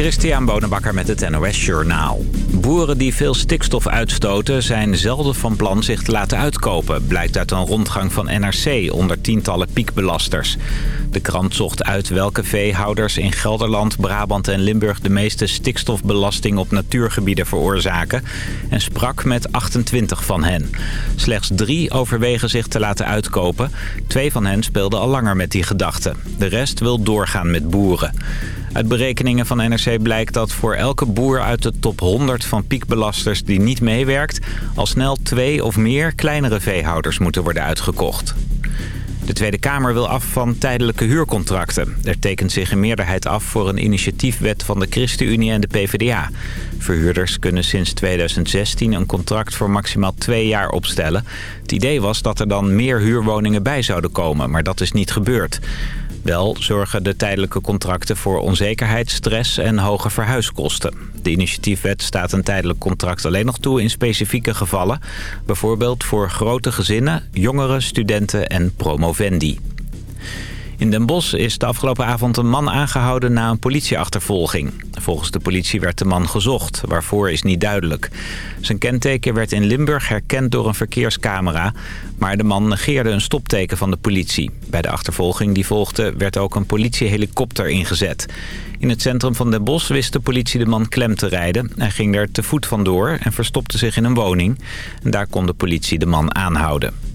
Christian Bonenbakker met het NOS Journaal. Boeren die veel stikstof uitstoten zijn zelden van plan zich te laten uitkopen... blijkt uit een rondgang van NRC onder tientallen piekbelasters. De krant zocht uit welke veehouders in Gelderland, Brabant en Limburg... de meeste stikstofbelasting op natuurgebieden veroorzaken... en sprak met 28 van hen. Slechts drie overwegen zich te laten uitkopen. Twee van hen speelden al langer met die gedachte. De rest wil doorgaan met boeren. Uit berekeningen van NRC blijkt dat voor elke boer uit de top 100 van piekbelasters die niet meewerkt... al snel twee of meer kleinere veehouders moeten worden uitgekocht. De Tweede Kamer wil af van tijdelijke huurcontracten. Er tekent zich een meerderheid af voor een initiatiefwet van de ChristenUnie en de PvdA. Verhuurders kunnen sinds 2016 een contract voor maximaal twee jaar opstellen. Het idee was dat er dan meer huurwoningen bij zouden komen, maar dat is niet gebeurd. Wel zorgen de tijdelijke contracten voor onzekerheid, stress en hoge verhuiskosten. De initiatiefwet staat een tijdelijk contract alleen nog toe in specifieke gevallen. Bijvoorbeeld voor grote gezinnen, jongeren, studenten en promovendi. In Den Bosch is de afgelopen avond een man aangehouden na een politieachtervolging. Volgens de politie werd de man gezocht, waarvoor is niet duidelijk. Zijn kenteken werd in Limburg herkend door een verkeerscamera... maar de man negeerde een stopteken van de politie. Bij de achtervolging die volgde werd ook een politiehelikopter ingezet. In het centrum van Den Bosch wist de politie de man klem te rijden. Hij ging er te voet vandoor en verstopte zich in een woning. En daar kon de politie de man aanhouden.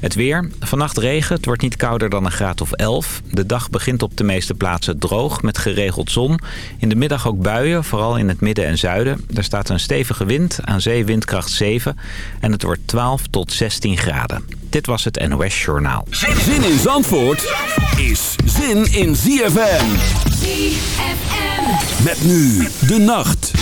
Het weer. Vannacht regen. Het wordt niet kouder dan een graad of 11. De dag begint op de meeste plaatsen droog met geregeld zon. In de middag ook buien, vooral in het midden en zuiden. Er staat een stevige wind, aan zee windkracht 7. En het wordt 12 tot 16 graden. Dit was het NOS Journaal. Zin in Zandvoort is zin in ZFM. ZFM. Met nu de nacht.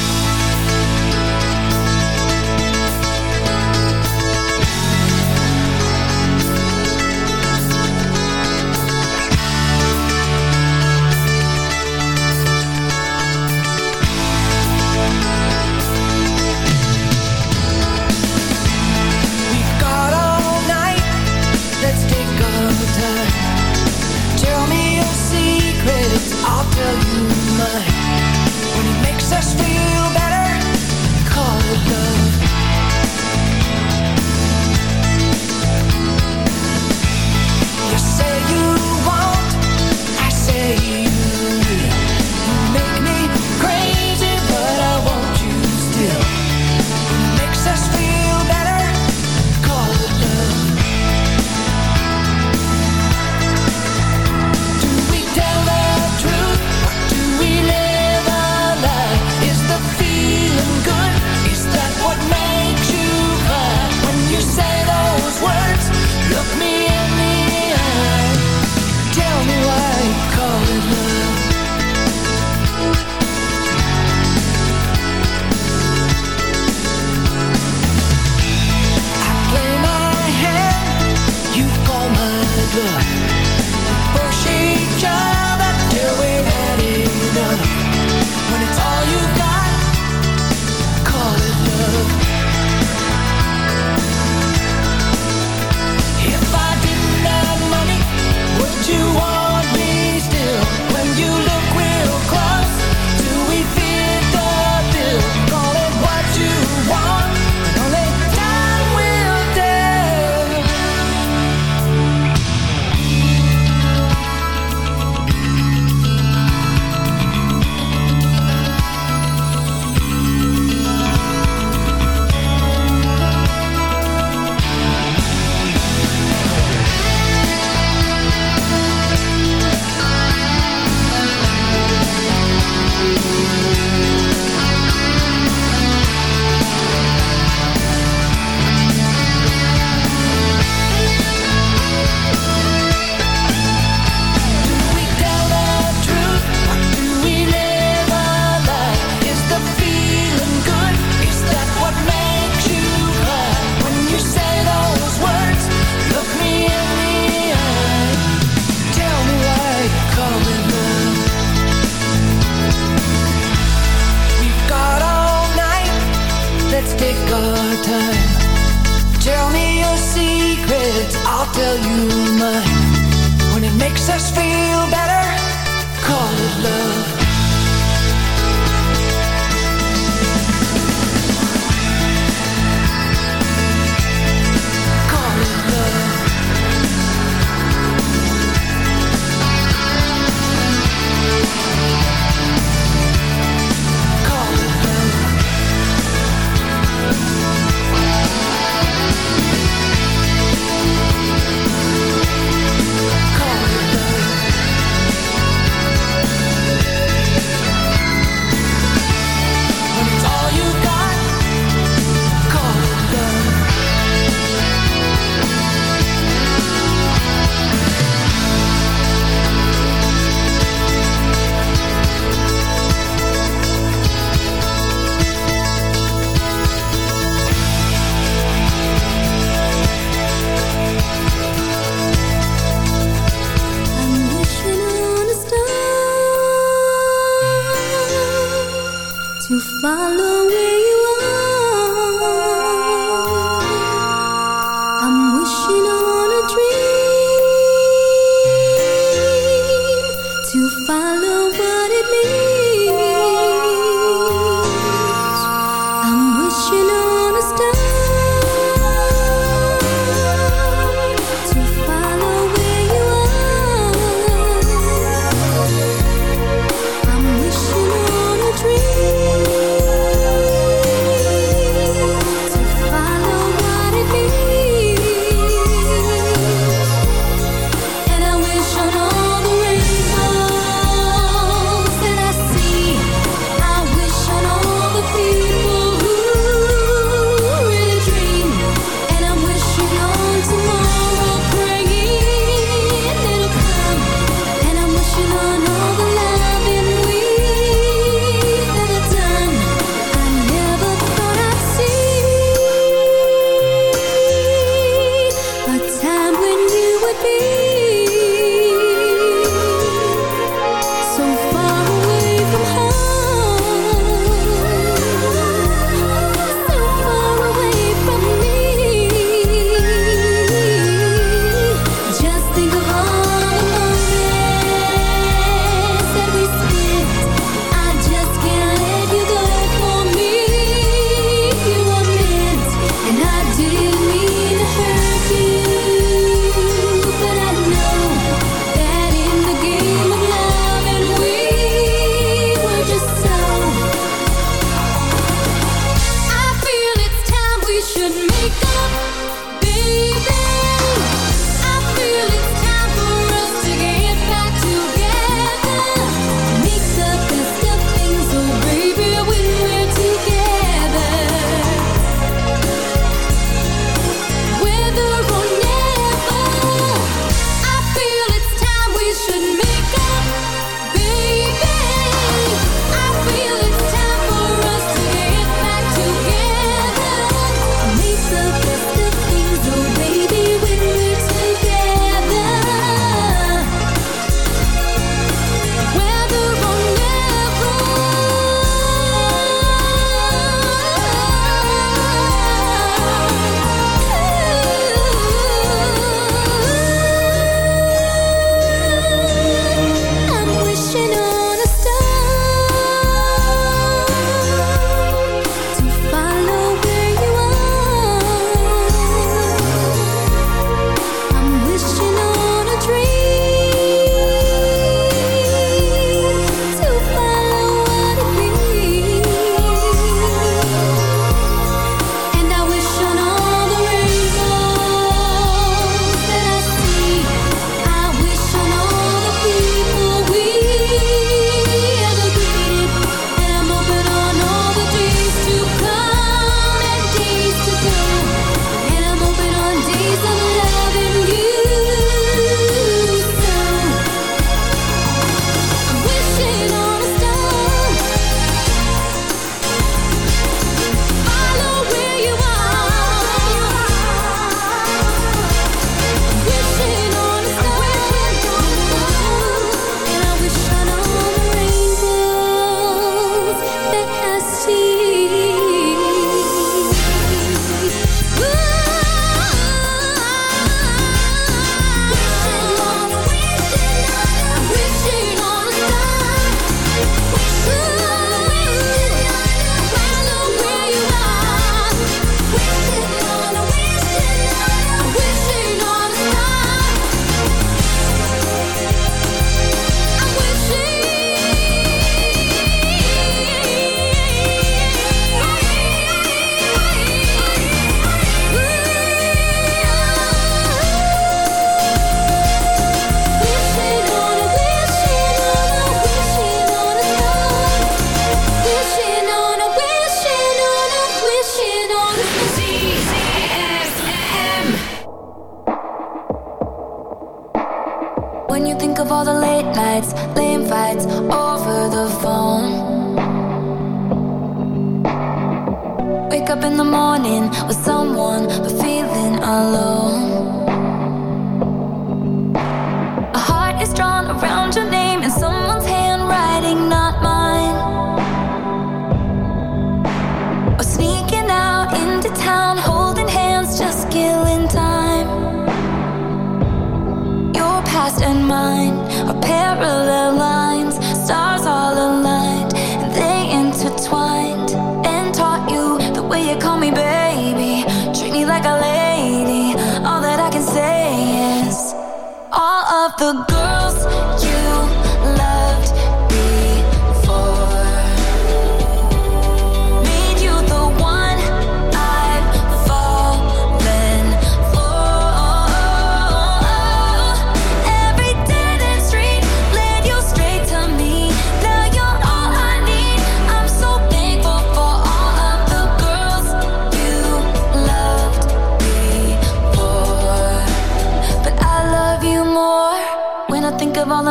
good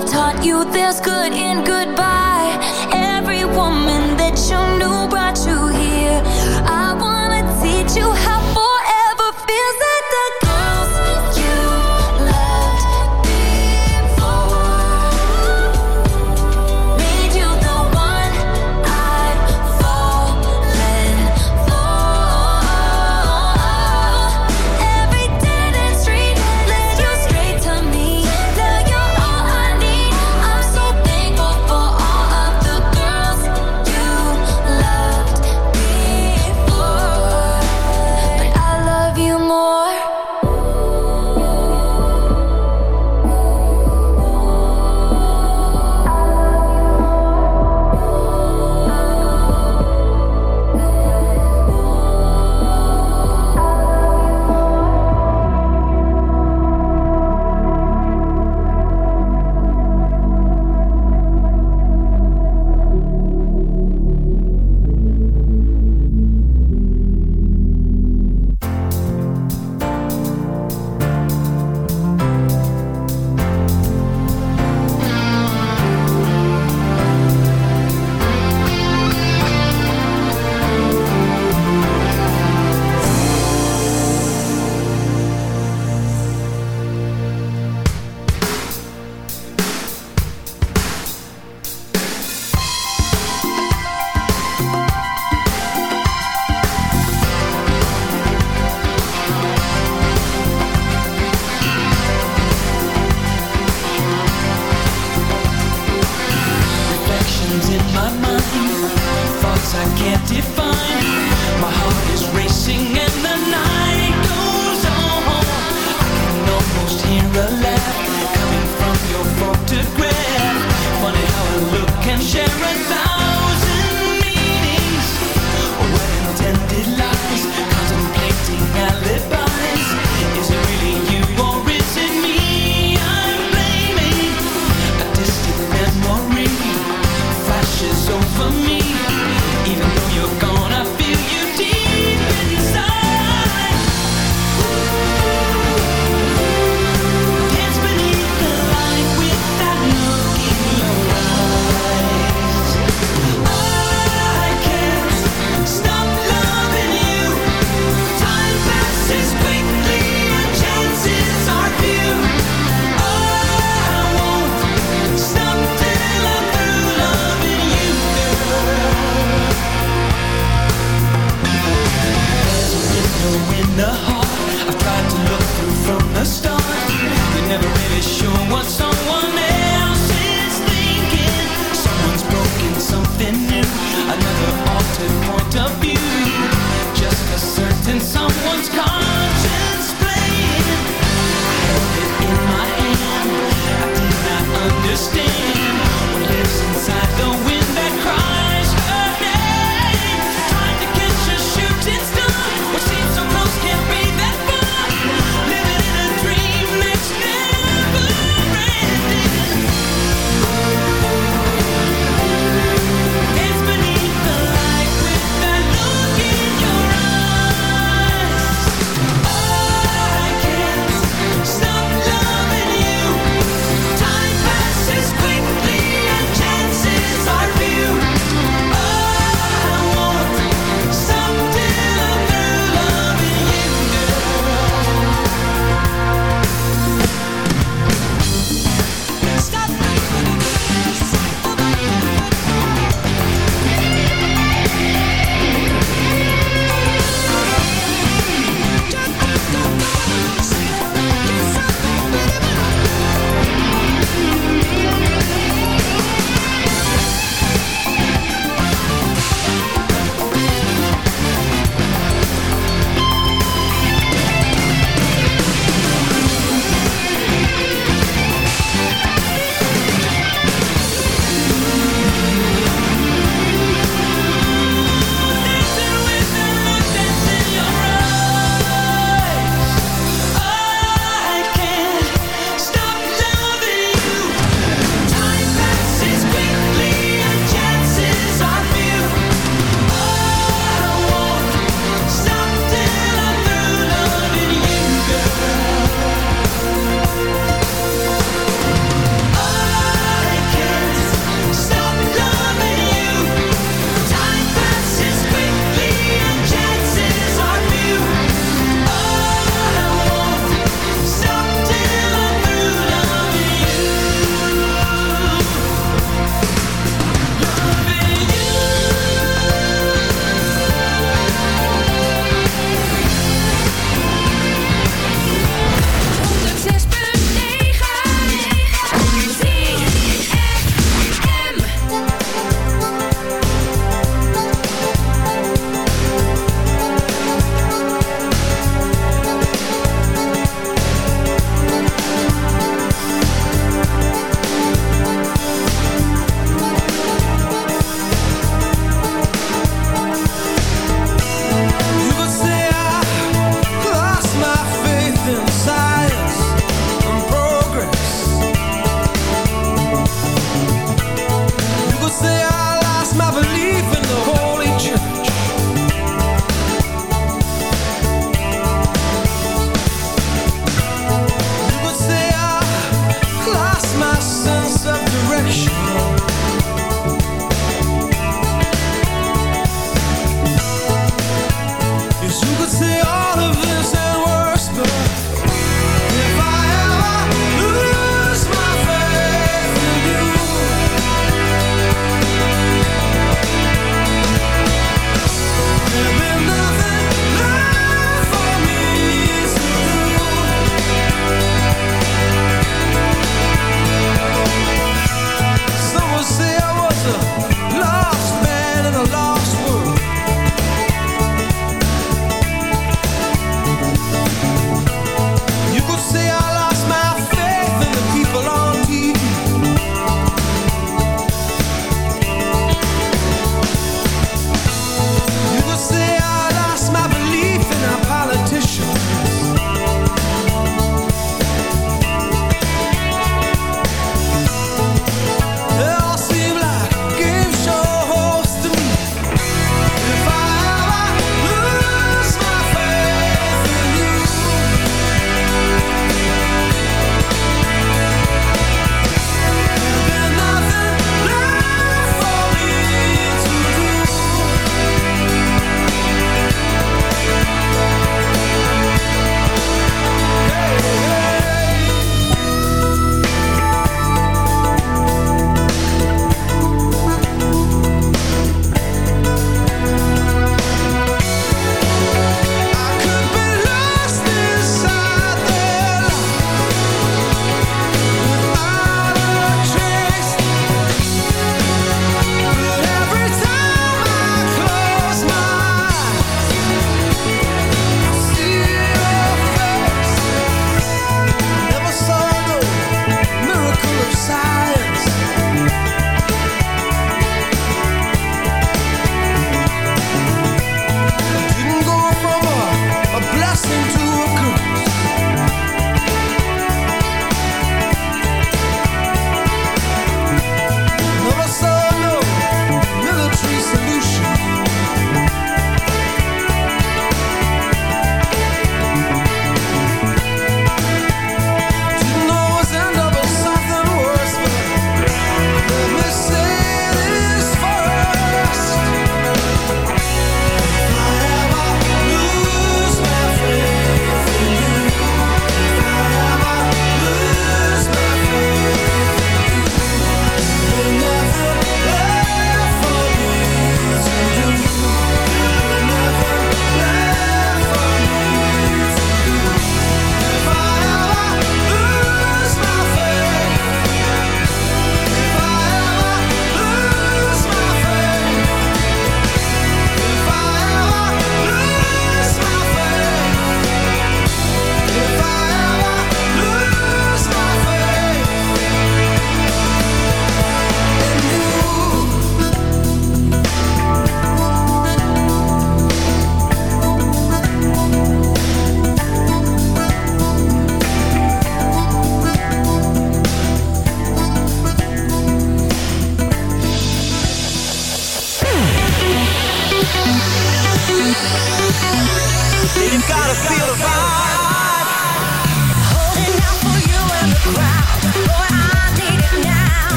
love taught you there's good in goodbye. Every woman that you knew brought you here. I wanna teach you how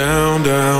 down, down.